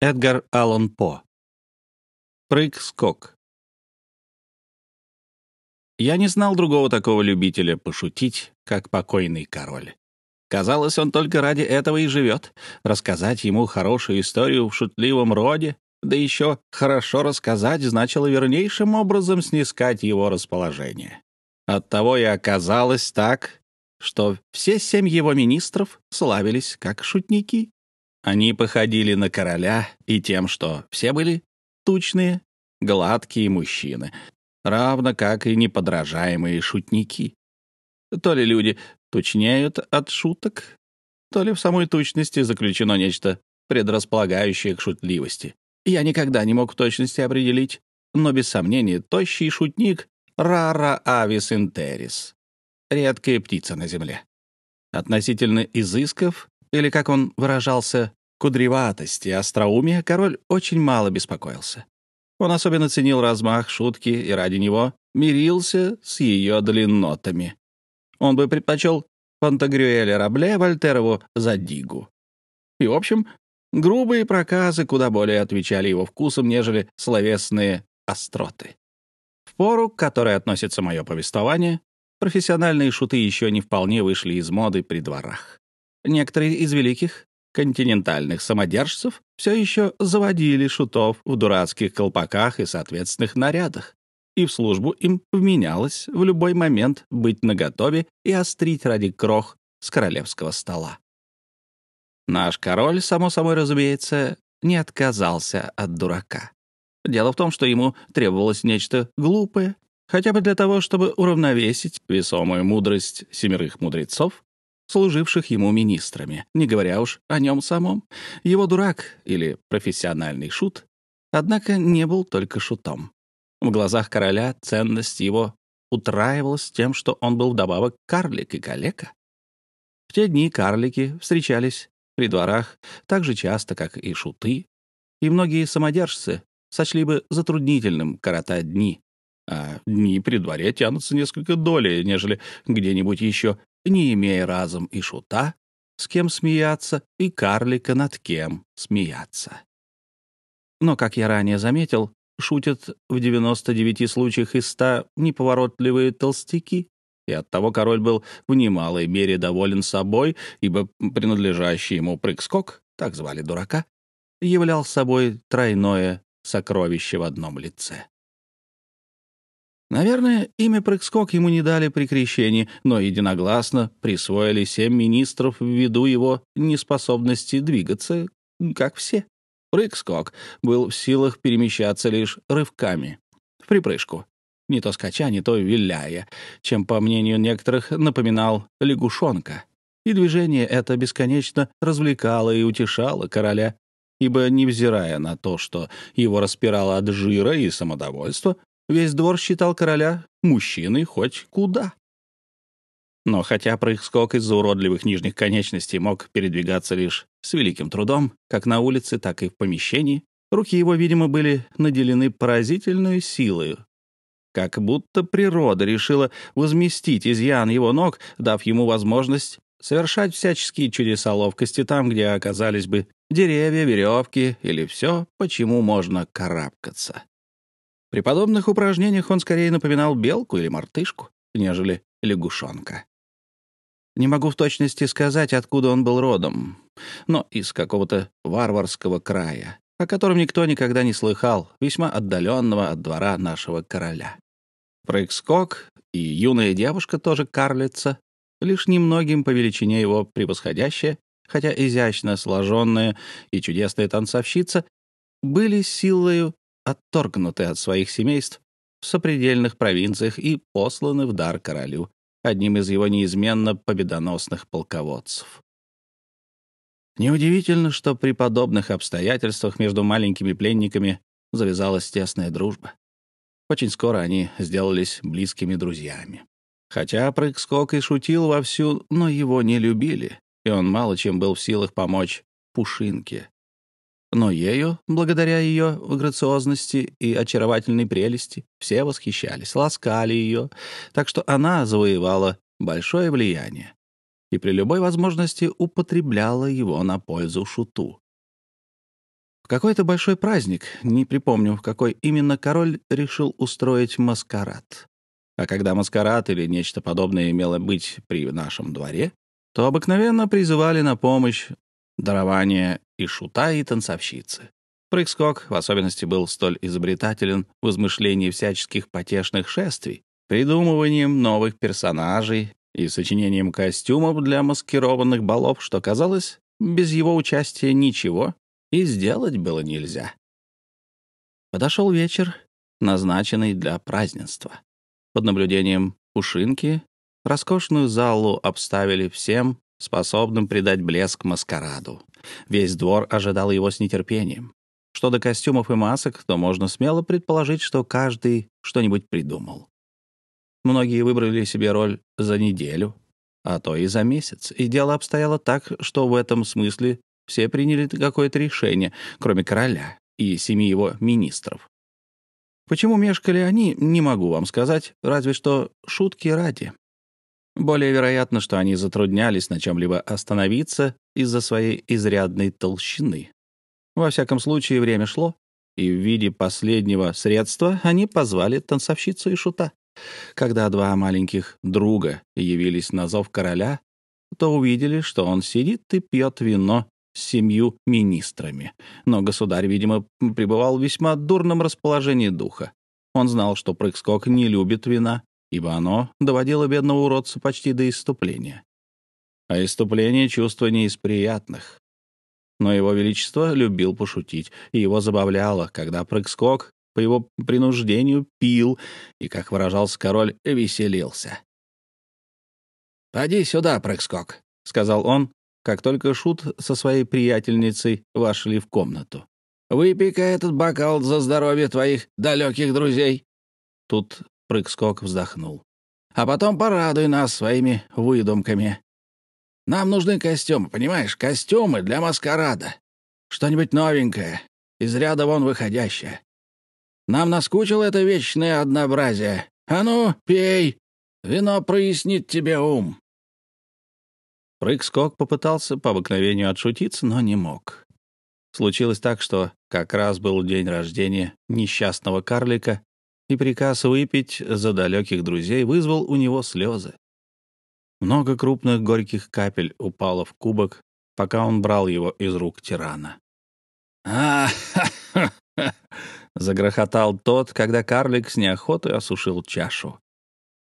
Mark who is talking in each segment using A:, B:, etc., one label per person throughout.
A: Эдгар Аллан По. Прыг-скок. Я не знал другого такого любителя пошутить, как покойный король. Казалось, он только ради этого и живет. Рассказать ему хорошую историю в шутливом роде, да еще хорошо рассказать, значило вернейшим образом снискать его расположение. Оттого и оказалось так, что все семь его министров славились как шутники. Они походили на короля и тем, что все были тучные, гладкие мужчины, равно как и неподражаемые шутники. То ли люди тучнеют от шуток, то ли в самой тучности заключено нечто предрасполагающее к шутливости. Я никогда не мог в точности определить, но без сомнения тощий шутник — рара авис интерис, редкая птица на земле. Относительно изысков или, как он выражался, кудреватости и остроумия, король очень мало беспокоился. Он особенно ценил размах шутки и ради него мирился с ее длиннотами. Он бы предпочел Пантагрюэля Рабле Вольтерову за Дигу. И, в общем, грубые проказы куда более отвечали его вкусам, нежели словесные остроты. В пору, к которой относится мое повествование, профессиональные шуты еще не вполне вышли из моды при дворах. Некоторые из великих континентальных самодержцев все еще заводили шутов в дурацких колпаках и соответственных нарядах, и в службу им вменялось в любой момент быть наготове и острить ради крох с королевского стола. Наш король, само собой разумеется, не отказался от дурака. Дело в том, что ему требовалось нечто глупое, хотя бы для того, чтобы уравновесить весомую мудрость семерых мудрецов, служивших ему министрами, не говоря уж о нем самом. Его дурак или профессиональный шут, однако, не был только шутом. В глазах короля ценность его утраивалась тем, что он был вдобавок карлик и калека. В те дни карлики встречались при дворах так же часто, как и шуты, и многие самодержцы сочли бы затруднительным коротать дни, а дни при дворе тянутся несколько долей, нежели где-нибудь еще, не имея разом и шута, с кем смеяться, и карлика над кем смеяться. Но, как я ранее заметил, шутят в 99 случаях из 100 неповоротливые толстяки, и оттого король был в немалой мере доволен собой, ибо принадлежащий ему прыг-скок, так звали дурака, являл собой тройное сокровище в одном лице. Наверное, имя прыг-скок ему не дали при крещении, но единогласно присвоили семь министров ввиду его неспособности двигаться, как все. Прыг-скок был в силах перемещаться лишь рывками, в припрыжку, не то скача, не то виляя, чем, по мнению некоторых, напоминал лягушонка. И движение это бесконечно развлекало и утешало короля, ибо, невзирая на то, что его распирало от жира и самодовольства, весь двор считал короля мужчиной хоть куда. Но хотя прыг-скок из-за уродливых нижних конечностей мог передвигаться лишь с великим трудом, как на улице, так и в помещении, руки его, видимо, были наделены поразительной силой. Как будто природа решила возместить изъян его ног, дав ему возможность совершать всяческие чудеса ловкости там, где оказались бы деревья, веревки или все, почему можно карабкаться. При подобных упражнениях он скорее напоминал белку или мартышку, нежели лягушонка. Не могу в точности сказать, откуда он был родом, но из какого-то варварского края, о котором никто никогда не слыхал, весьма отдаленного от двора нашего короля. Прыг-скок и юная девушка тоже карлица, лишь немногим по величине его превосходящая, хотя изящно сложенная и чудесная танцовщица, были силою отторгнуты от своих семейств в сопредельных провинциях и посланы в дар королю, одним из его неизменно победоносных полководцев. Неудивительно, что при подобных обстоятельствах между маленькими пленниками завязалась тесная дружба. Очень скоро они сделались близкими друзьями. Хотя прыг-скок и шутил вовсю, но его не любили, и он мало чем был в силах помочь Пушинке, но ею, благодаря ее грациозности и очаровательной прелести, все восхищались, ласкали ее, так что она завоевала большое влияние и при любой возможности употребляла его на пользу шуту. В какой-то большой праздник, не припомню, в какой именно король решил устроить маскарад. А когда маскарад или нечто подобное имело быть при нашем дворе, то обыкновенно призывали на помощь дарование и шута, и танцовщицы. Прыг-скок в особенности был столь изобретателен в измышлении всяческих потешных шествий, придумыванием новых персонажей и сочинением костюмов для маскированных балов, что казалось, без его участия ничего и сделать было нельзя. Подошел вечер, назначенный для празднества. Под наблюдением Пушинки роскошную залу обставили всем, способным придать блеск маскараду. Весь двор ожидал его с нетерпением. Что до костюмов и масок, то можно смело предположить, что каждый что-нибудь придумал. Многие выбрали себе роль за неделю, а то и за месяц, и дело обстояло так, что в этом смысле все приняли какое-то решение, кроме короля и семи его министров. Почему мешкали они, не могу вам сказать, разве что шутки ради. Более вероятно, что они затруднялись на чем-либо остановиться из-за своей изрядной толщины. Во всяком случае, время шло, и в виде последнего средства они позвали танцовщицу и шута. Когда два маленьких друга явились на зов короля, то увидели, что он сидит и пьет вино с семью министрами. Но государь, видимо, пребывал в весьма дурном расположении духа. Он знал, что прыг-скок не любит вина, ибо оно доводило бедного уродца почти до иступления. А иступление — чувство не из приятных. Но его величество любил пошутить, и его забавляло, когда прыг-скок по его принуждению пил и, как выражался король, веселился. «Поди сюда, прыг-скок», — сказал он, как только Шут со своей приятельницей вошли в комнату. «Выпей-ка этот бокал за здоровье твоих далеких друзей». Тут прыг-скок вздохнул. «А потом порадуй нас своими выдумками. Нам нужны костюмы, понимаешь, костюмы для маскарада. Что-нибудь новенькое, из ряда вон выходящее. Нам наскучило это вечное однообразие. А ну, пей! Вино прояснит тебе ум. Прыг-скок попытался по обыкновению отшутиться, но не мог. Случилось так, что как раз был день рождения несчастного карлика, и приказ выпить за далеких друзей вызвал у него слезы. Много крупных горьких капель упало в кубок, пока он брал его из рук тирана. а загрохотал тот, когда карлик с неохотой осушил чашу.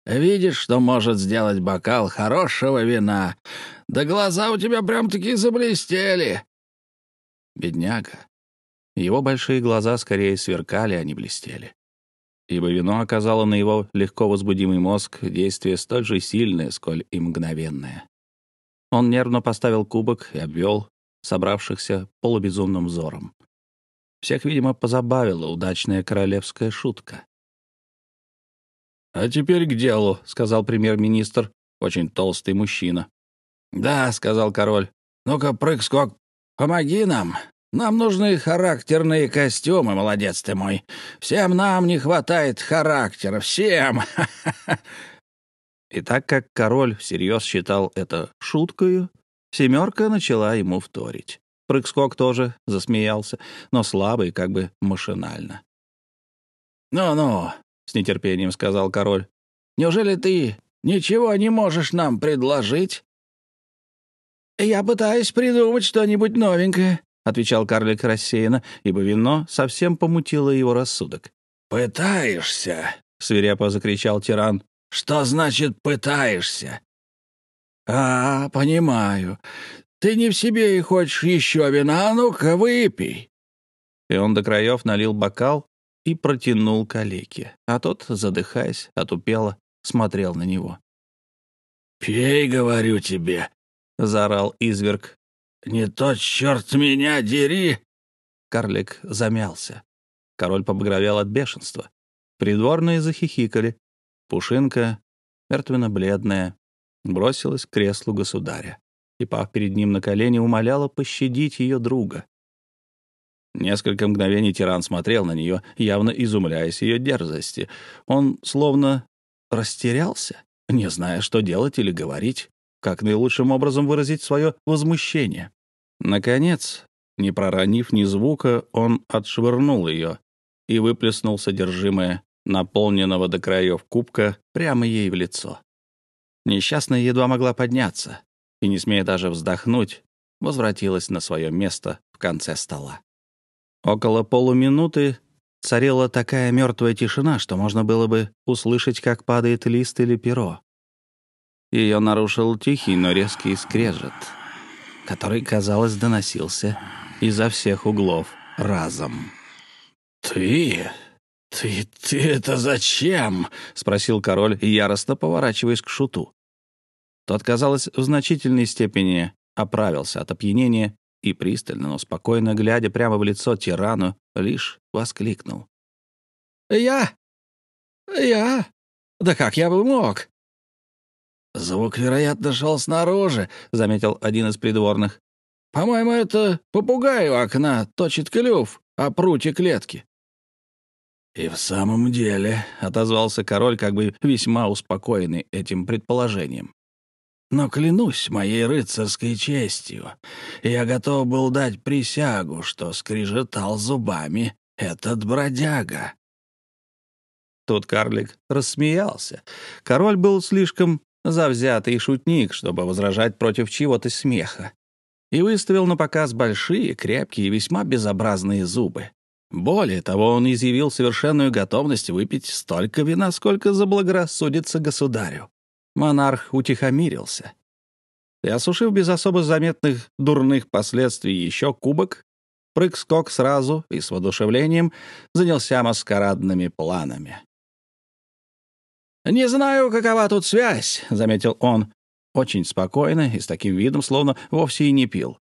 A: «Видишь, что может сделать бокал хорошего вина? Да глаза у тебя прям-таки заблестели!» Бедняга. Его большие глаза скорее сверкали, а не блестели ибо вино оказало на его легко возбудимый мозг действие столь же сильное, сколь и мгновенное. Он нервно поставил кубок и обвел собравшихся полубезумным взором. Всех, видимо, позабавила удачная королевская шутка. «А теперь к делу», — сказал премьер-министр, очень толстый мужчина. «Да», — сказал король. «Ну-ка, прыг-скок, помоги нам. Нам нужны характерные костюмы, молодец ты мой. Всем нам не хватает характера, всем. И так как король всерьез считал это шуткою, семерка начала ему вторить. Прыг-скок тоже засмеялся, но слабо и как бы машинально. «Ну-ну», — с нетерпением сказал король, — «неужели ты ничего не можешь нам предложить?» «Я пытаюсь придумать что-нибудь новенькое», отвечал карлик рассеянно, ибо вино совсем помутило его рассудок. «Пытаешься?» — свирепо закричал тиран. «Что значит «пытаешься»?» «А, понимаю. Ты не в себе и хочешь еще вина, а ну-ка выпей». И он до краев налил бокал и протянул калеке, а тот, задыхаясь, отупело, смотрел на него. «Пей, говорю тебе», — заорал изверг, «Не то, черт меня дери!» Карлик замялся. Король побагровел от бешенства. Придворные захихикали. Пушинка, мертвенно-бледная, бросилась к креслу государя и, пав перед ним на колени, умоляла пощадить ее друга. Несколько мгновений тиран смотрел на нее, явно изумляясь ее дерзости. Он словно растерялся, не зная, что делать или говорить, как наилучшим образом выразить свое возмущение. Наконец, Не проронив ни звука, он отшвырнул ее и выплеснул содержимое наполненного до краев кубка прямо ей в лицо. Несчастная едва могла подняться и, не смея даже вздохнуть, возвратилась на свое место в конце стола. Около полуминуты царила такая мертвая тишина, что можно было бы услышать, как падает лист или перо. Ее нарушил тихий, но резкий скрежет, который, казалось, доносился изо всех углов разом.
B: «Ты? Ты... ты это зачем?»
A: — спросил король, яростно поворачиваясь к шуту. Тот, казалось, в значительной степени оправился от опьянения и пристально, но спокойно, глядя прямо в лицо тирану, лишь воскликнул.
B: «Я? Я? Да как я бы мог?» «Звук, вероятно, шел снаружи», — заметил один из придворных. «По-моему, это попугай у окна точит клюв о прутье клетки».
A: «И в самом деле», — отозвался король, как бы весьма успокоенный этим предположением. «Но клянусь моей рыцарской честью, я готов был дать присягу, что скрежетал зубами этот бродяга». Тут карлик рассмеялся. Король был слишком завзятый шутник, чтобы возражать против чего-то смеха, и выставил на показ большие, крепкие и весьма безобразные зубы. Более того, он изъявил совершенную готовность выпить столько вина, сколько заблагорассудится государю. Монарх утихомирился. И, осушив без особо заметных дурных последствий еще кубок, прыг-скок сразу и с воодушевлением занялся маскарадными планами.
B: «Не знаю, какова тут связь», — заметил он,
A: очень спокойно и с таким видом, словно вовсе и не пил.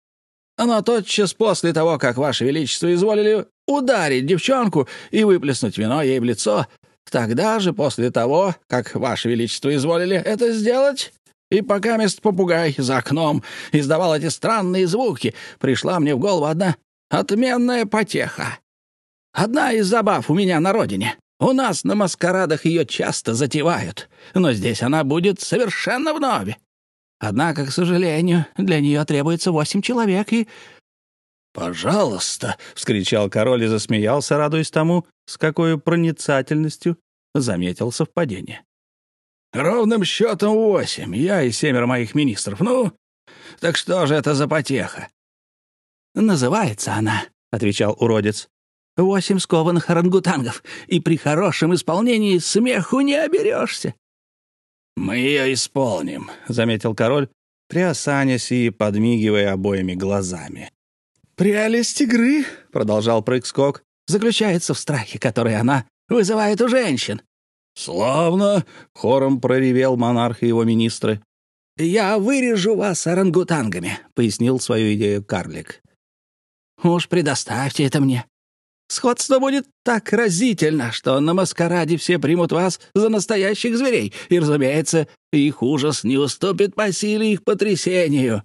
B: «Но тотчас после того, как Ваше Величество изволили ударить девчонку и выплеснуть вино ей в лицо, тогда же, после того, как Ваше Величество изволили это сделать, и пока мест попугай за окном издавал эти странные звуки, пришла мне в голову одна отменная потеха. Одна из забав у меня на родине. У нас на маскарадах ее часто затевают, но здесь она будет совершенно вновь. Однако, к сожалению, для нее требуется восемь человек и...»
A: «Пожалуйста!» — вскричал король и засмеялся, радуясь тому, с какой проницательностью заметил совпадение.
B: «Ровным счетом восемь, я и семеро моих министров. Ну, так что же это за потеха?»
C: «Называется она», — отвечал уродец, Восемь скованных орангутангов, и при хорошем исполнении смеху не оберешься.
B: «Мы ее исполним», — заметил король,
A: приосанясь и подмигивая обоими глазами.
C: «Прелесть игры», — продолжал прыг-скок, — «заключается в страхе, который она вызывает у женщин».
A: «Славно!» — хором проревел монарх и его министры.
C: «Я вырежу вас орангутангами», — пояснил свою идею карлик. «Уж предоставьте это мне. Сходство будет так разительно, что на маскараде все примут вас за настоящих зверей, и, разумеется, их ужас не уступит по силе их потрясению».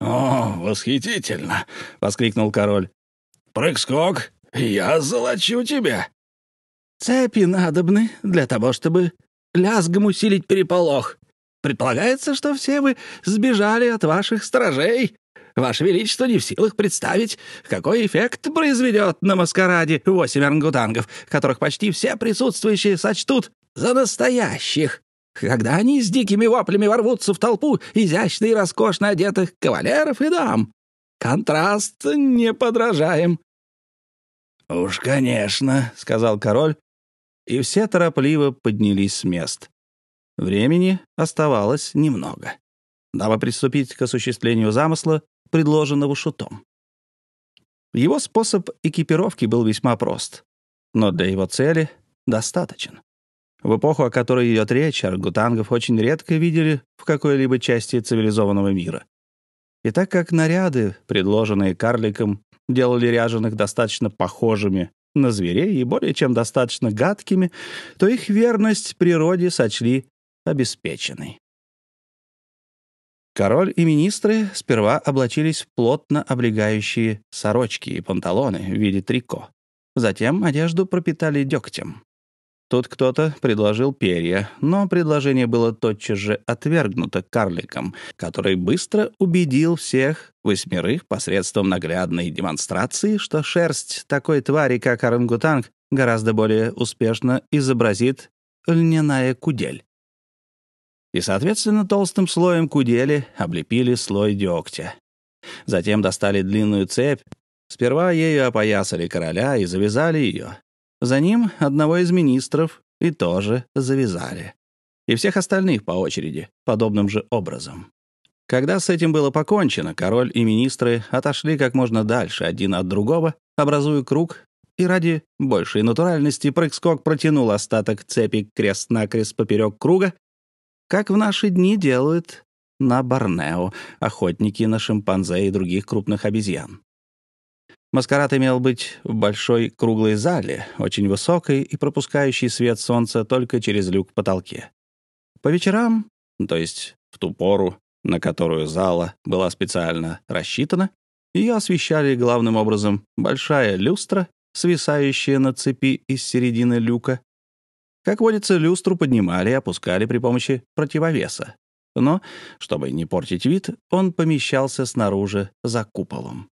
B: «О, восхитительно!» — воскликнул король. «Прыг-скок, я золочу тебя!»
C: «Цепи надобны для того, чтобы лязгом усилить переполох. Предполагается, что все вы сбежали от ваших сторожей, Ваше Величество не в силах представить, какой эффект произведет на маскараде восемь орангутангов, которых почти все присутствующие сочтут за настоящих. Когда они с дикими воплями ворвутся в толпу изящно и роскошно одетых кавалеров и дам. Контраст неподражаем.
A: «Уж, конечно», — сказал король, и все торопливо поднялись с мест. Времени оставалось немного. Дабы приступить к осуществлению замысла, предложенного шутом. Его способ экипировки был весьма прост, но для его цели достаточен. В эпоху, о которой идет речь, аргутангов очень редко видели в какой-либо части цивилизованного мира. И так как наряды, предложенные карликом, делали ряженых достаточно похожими на зверей и более чем достаточно гадкими, то их верность природе сочли обеспеченной. Король и министры сперва облачились в плотно облегающие сорочки и панталоны в виде трико. Затем одежду пропитали дегтем. Тут кто-то предложил перья, но предложение было тотчас же отвергнуто карликом, который быстро убедил всех восьмерых посредством наглядной демонстрации, что шерсть такой твари, как орангутанг, гораздо более успешно изобразит льняная кудель. И, соответственно, толстым слоем кудели облепили слой дегтя. Затем достали длинную цепь, сперва ею опоясали короля и завязали ее, за ним одного из министров и тоже завязали. И всех остальных по очереди, подобным же образом. Когда с этим было покончено, король и министры отошли как можно дальше один от другого, образуя круг, и ради большей натуральности прыг-скок протянул остаток цепи крест-накрест поперек круга, как в наши дни делают на Борнео охотники на шимпанзе и других крупных обезьян. Маскарад имел быть в большой круглой зале, очень высокой и пропускающей свет солнца только через люк в потолке. По вечерам, то есть в ту пору, на которую зала была специально рассчитана, ее освещали главным образом большая люстра, свисающая на цепи из середины люка. Как водится, люстру поднимали и опускали при помощи противовеса. Но, чтобы не портить вид, он помещался снаружи за куполом.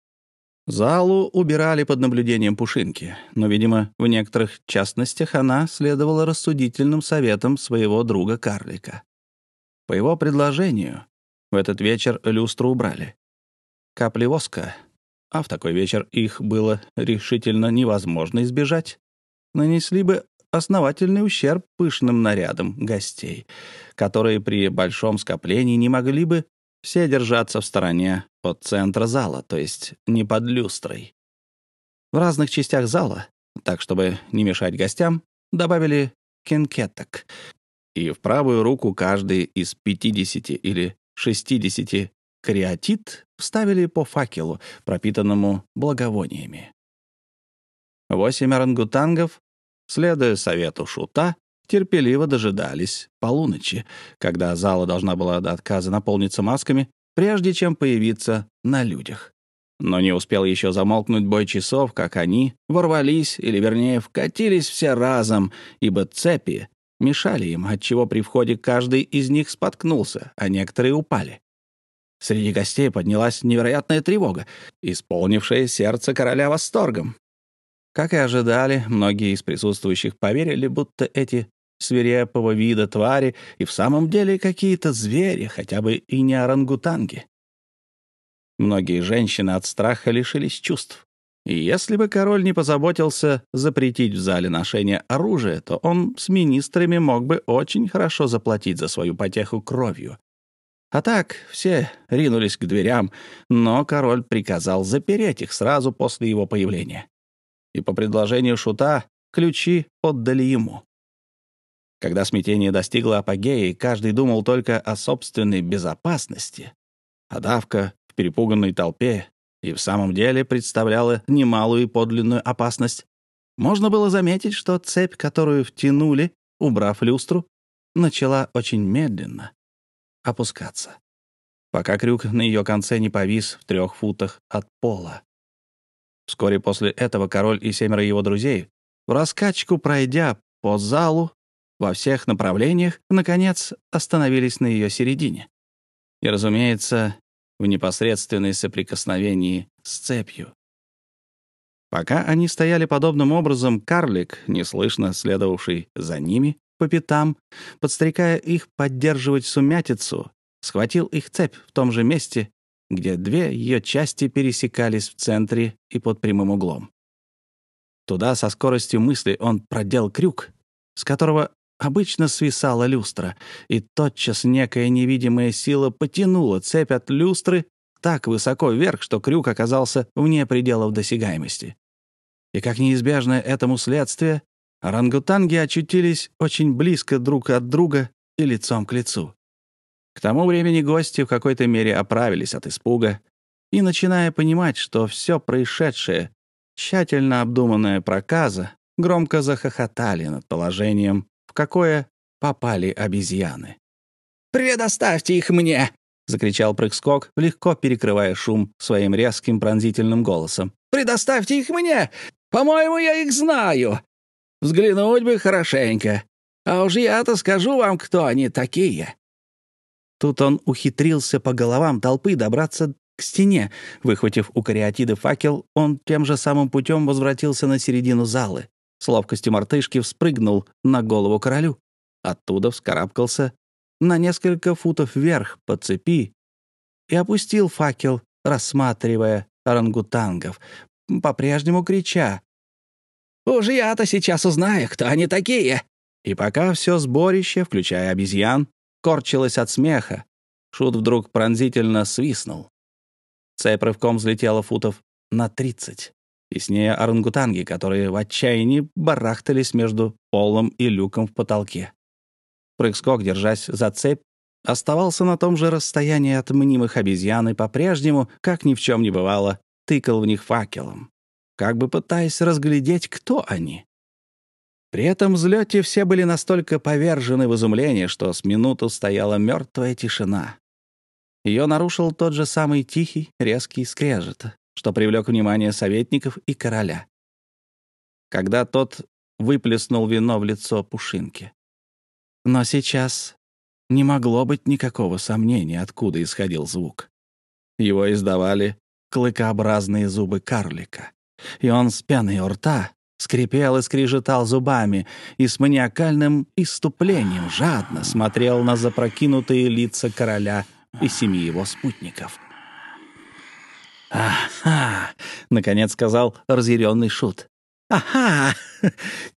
A: Залу убирали под наблюдением Пушинки, но, видимо, в некоторых частностях она следовала рассудительным советам своего друга-карлика. По его предложению, в этот вечер люстру убрали. Капли воска, а в такой вечер их было решительно невозможно избежать, нанесли бы основательный ущерб пышным нарядам гостей, которые при большом скоплении не могли бы все держаться в стороне от центра зала, то есть не под люстрой. В разных частях зала, так чтобы не мешать гостям, добавили кенкеток, и в правую руку каждый из 50 или 60 кариатит вставили по факелу, пропитанному благовониями. Восемь орангутангов, следуя совету шута, терпеливо дожидались полуночи, когда зала должна была до отказа наполниться масками, прежде чем появиться на людях. Но не успел еще замолкнуть бой часов, как они ворвались, или, вернее, вкатились все разом, ибо цепи мешали им, отчего при входе каждый из них споткнулся, а некоторые упали. Среди гостей поднялась невероятная тревога, исполнившая сердце короля восторгом. Как и ожидали, многие из присутствующих поверили, будто эти свирепого вида твари и в самом деле какие-то звери, хотя бы и не орангутанги. Многие женщины от страха лишились чувств. И если бы король не позаботился запретить в зале ношение оружия, то он с министрами мог бы очень хорошо заплатить за свою потеху кровью. А так все ринулись к дверям, но король приказал запереть их сразу после его появления. И по предложению шута ключи отдали ему. Когда смятение достигло апогея, каждый думал только о собственной безопасности, а давка в перепуганной толпе и в самом деле представляла немалую и подлинную опасность, можно было заметить, что цепь, которую втянули, убрав люстру, начала очень медленно опускаться, пока крюк на ее конце не повис в трех футах от пола. Вскоре после этого король и семеро его друзей, в раскачку пройдя по залу, во всех направлениях, наконец, остановились на ее середине. И, разумеется, в непосредственной соприкосновении с цепью. Пока они стояли подобным образом, карлик, неслышно следовавший за ними по пятам, подстрекая их поддерживать сумятицу, схватил их цепь в том же месте, где две ее части пересекались в центре и под прямым углом. Туда со скоростью мысли он продел крюк, с которого Обычно свисала люстра, и тотчас некая невидимая сила потянула цепь от люстры так высоко вверх, что крюк оказался вне пределов досягаемости. И как неизбежное этому следствие, орангутанги очутились очень близко друг от друга и лицом к лицу. К тому времени гости в какой-то мере оправились от испуга и, начиная понимать, что все происшедшее — тщательно обдуманная проказа, громко захохотали над положением какое попали обезьяны.
C: «Предоставьте их мне!» — закричал прыг-скок, легко перекрывая шум своим резким пронзительным голосом. «Предоставьте их мне! По-моему, я их знаю!»
B: Взглянуть бы хорошенько. А уж я-то скажу вам, кто они такие».
C: Тут он ухитрился по головам толпы добраться к стене. Выхватив у кариатиды факел, он тем же самым путем возвратился на середину залы. С ловкостью мартышки вспрыгнул на голову королю. Оттуда вскарабкался на несколько футов вверх по цепи и опустил факел, рассматривая орангутангов, по-прежнему крича.
B: «Уж я-то сейчас узнаю, кто они такие!»
C: И пока все сборище, включая обезьян, корчилось от смеха, Шут вдруг пронзительно свистнул. Цепь рывком взлетела футов на тридцать. Ней орангутанги, которые в отчаянии барахтались между полом и люком в потолке. Прыг-скок, держась за цепь, оставался на том же расстоянии от мнимых обезьян и по-прежнему, как ни в чем не бывало, тыкал в них факелом, как бы пытаясь разглядеть, кто они. При этом взлете все были настолько повержены в изумление, что с минуту стояла мертвая тишина. Ее нарушил тот же самый тихий, резкий скрежет, что привлек внимание советников и короля. Когда тот выплеснул вино в лицо Пушинки. Но сейчас не могло быть никакого сомнения, откуда исходил звук. Его издавали клыкообразные зубы карлика. И он с пеной у рта скрипел и скрежетал зубами и с маниакальным иступлением жадно смотрел на запрокинутые лица короля и семи его спутников.
B: «Ага!» — наконец сказал разъяренный шут. «Ага!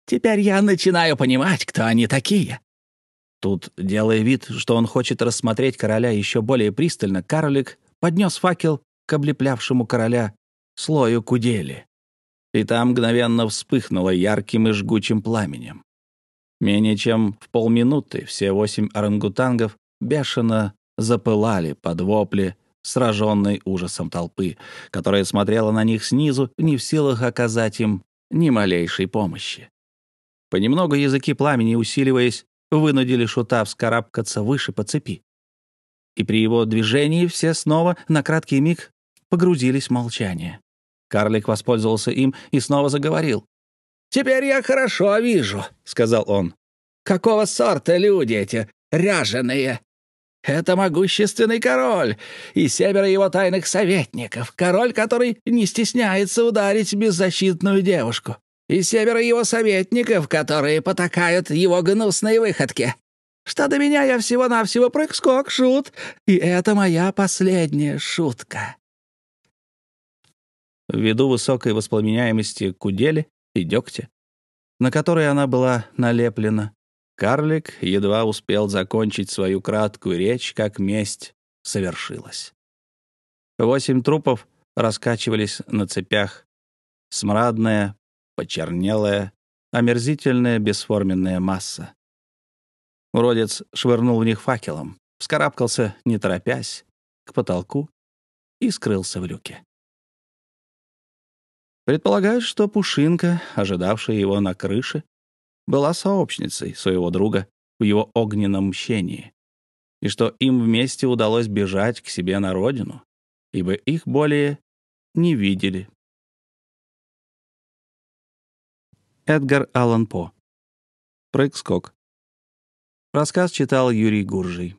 B: Теперь я начинаю понимать, кто они такие.
C: Тут, делая вид, что он хочет рассмотреть короля еще более пристально, карлик поднес факел к облеплявшему короля слою кудели. И там мгновенно вспыхнуло ярким и жгучим пламенем. Менее чем в полминуты все восемь орангутангов бешено запылали под вопли, сраженной ужасом толпы, которая смотрела на них снизу, не в силах оказать им ни малейшей помощи. Понемногу языки пламени, усиливаясь, вынудили шута вскарабкаться выше по цепи. И при его движении все снова на краткий миг погрузились в молчание. Карлик воспользовался им и снова заговорил.
B: «Теперь я хорошо вижу», — сказал он. «Какого сорта люди эти ряженые? Это могущественный король и семеро его тайных советников, король, который не стесняется ударить беззащитную девушку и семеро его советников, которые потакают его гнусные выходки. Что до меня, я всего-навсего прыг-скок, шут, и это моя последняя шутка».
C: Ввиду высокой воспламеняемости кудели и дегтя, на которой она была налеплена, карлик едва успел закончить свою краткую речь, как месть совершилась. Восемь трупов раскачивались на цепях. Смрадная, почернелая, омерзительная бесформенная масса. Уродец швырнул в них факелом, вскарабкался, не торопясь, к потолку и скрылся в люке. Предполагают, что Пушинка, ожидавшая его на крыше, была сообщницей своего друга в его огненном мщении, и что им вместе удалось бежать к себе на родину, ибо их более не видели Эдгар Аллан По. Прыг-скок. Рассказ читал Юрий Гуржий.